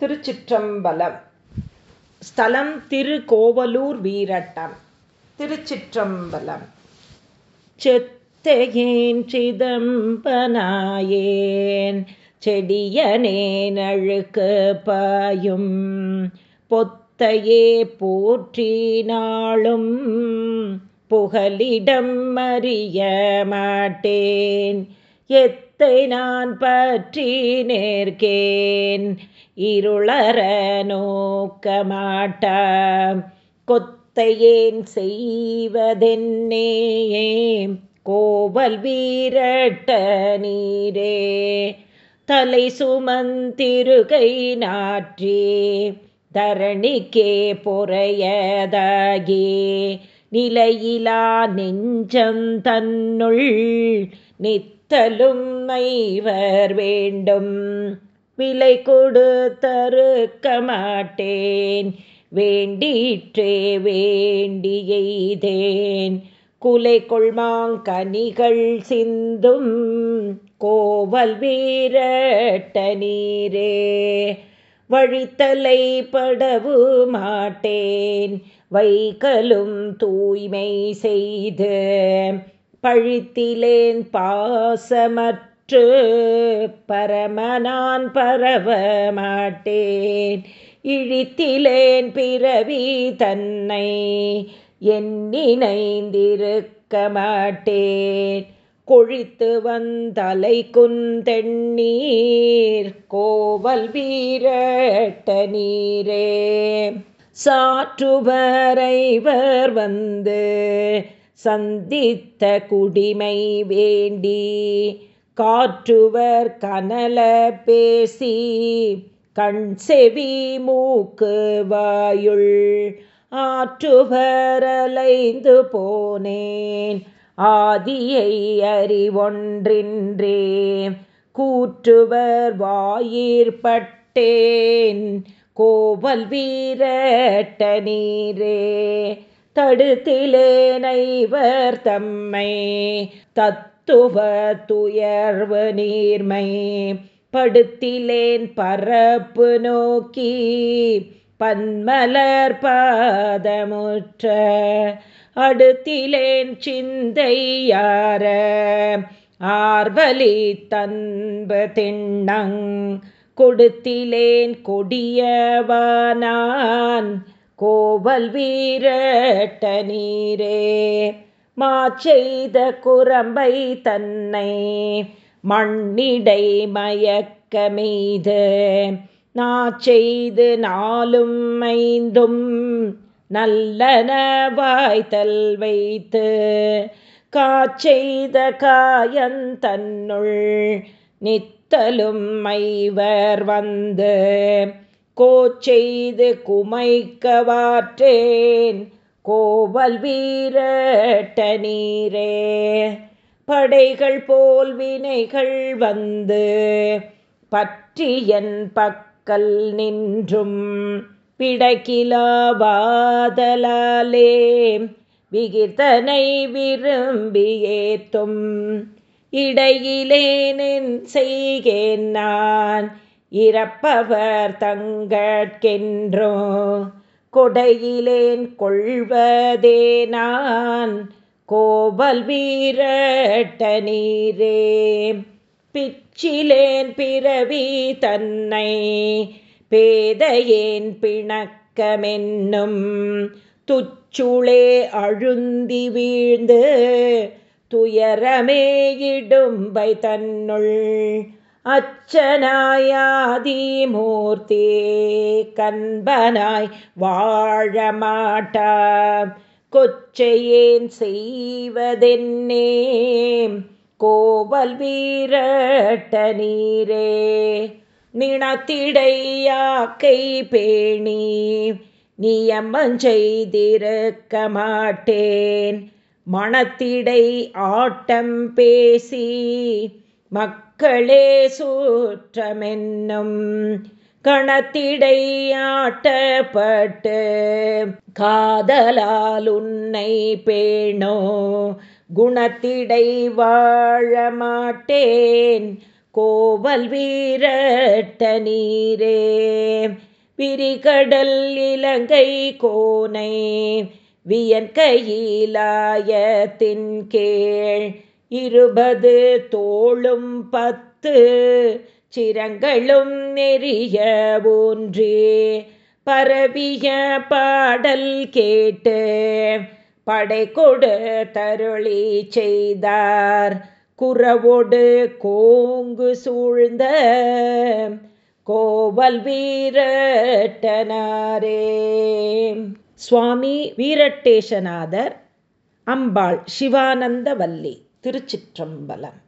திருச்சிற்றம்பலம். ஸ்தலம் திருக்கோவலூர் வீரட்டம். திருச்சிற்றம்பலம். செத்தையேன் சிதம்பனாயேன் செடியனேன் அழுக்கு பாயும். பொத்தையே போற்றினாலும் புகலிடம் அறிய மாட்டேன். எத்தை நான் பற்றி நேர்கேன் இருளற நோக்க கொத்தையேன் செய்வதென்னேயே? கோவல் வீரட்ட நீரே? தலை சுமந்திருகை நாற்றி? தரணிக்கே பொறையதாகி? நிலையிலா நெஞ்சம் தன்னுள் நித்தலும் மைவர் வேண்டும். விலை கொடுத்தருக்க மாட்டேன் வேண்டிற்றே வேண்டியெய்தேன். குலை கொள்மாங்கனிகள் சிந்தும் கோவல் வீரட்ட நீரே. வழித்தலை படவு மாட்டேன். வைகலும் தூய்மை செய்து பழித்திலேன் பாசமற்ற சுற்று பரமனான் பரவ மாட்டேன் இழித்திலேன் பிறவி தன்னை எண்ணினைந்திருக்க மாட்டேன். கொழித்து வந்தலை குந்தெண்ணீர் கோவல் வீரட்ட நீரே. சாற்றுவரைவர் வந்து சந்தித்த குடிமை வேண்டி காற்றுவர் கனல பேசி கண் செவி மூக்கு வாயுள் ஆற்றுவரலைந்து போனேன் ஆதியை அறிவொன்றின்றே கூற்றுவர் வாயிற்பட்டேன் கோவல் வீரட்ட நீரே தடுத்திலேனைவர் தம்மை தத் துவ துயர்வு நீர்மை படுத்திலேன் பரப்பு நோக்கி பன்மலர் பாதமுற்ற அடுத்திலேன் சிந்தையார ஆர்வலி தன்பு திண்ணங் கொடுத்திலேன் கொடியவானான் கோவல் வீரட்ட நீரே மாச்செய்த குரம்பை தன்னை மண்ணிடை மயக்க மீது நாச்செய்து நாளும் ஐந்தும் நல்லன வாய்த்தல் வைத்து. காச்செய்த காயந்தன்னுள் நித்தலும் மைவர் வந்து. கோச்செய்து குமைக்கவாற்றேன் கோவல் வீரட்ட நீரே. படைகள் போல் வினைகள் வந்து பற்றியன் பக்கல் நின்றும் பிடக்கிலாவாதலாலே விகிதனை விரும்பியேத்தும் இடையிலேனின் செய்கேன் நான். இறப்பவர் தங்கட்கென்றோ. கொடையிலேன் கொள்வதே நான். கோபல் வீரட்ட நீரே. பிச்சிலேன் பிறவி தன்னை. பேதையேன் பிணக்கமென்னும் துச்சுளே அழுந்தி வீழ்ந்து துயரமே இடும்பை தன்னுள் அச்சனாயாதிமூர்த்தி கண்பனாய் வாழமாட்டா. கொச்சையேன் செய்வதென்னே? கோவல் வீரட்ட நீரே? நினத்திடையாக்கை பேணி? நியமம் செய்திருக்க மாட்டேன்? மனத்திடை ஆட்டம் பேசி மக்களே சூற்றமென்னும் கணத்திடையாட்டப்பட்டு காதலால் உன்னை பேணோ குணத்திடை வாழமாட்டேன் கோவல் வீரட்ட நீரே விரிகடல் இலங்கை கோனை வியன் கையிலாயத்தின் கீழ் இருபது தோளும் பத்து சிரங்களும் நெறிய ஒன்றே பரவிய பாடல் கேட்டு படை கொடு தருளி செய்தார். குறவோடு கோங்கு சூழ்ந்த கோவல் வீரட்டனாரே. சுவாமி வீரட்டேசநாதர் அம்பாள் சிவானந்தவல்லி. திருச்சிற்றம்பலம்.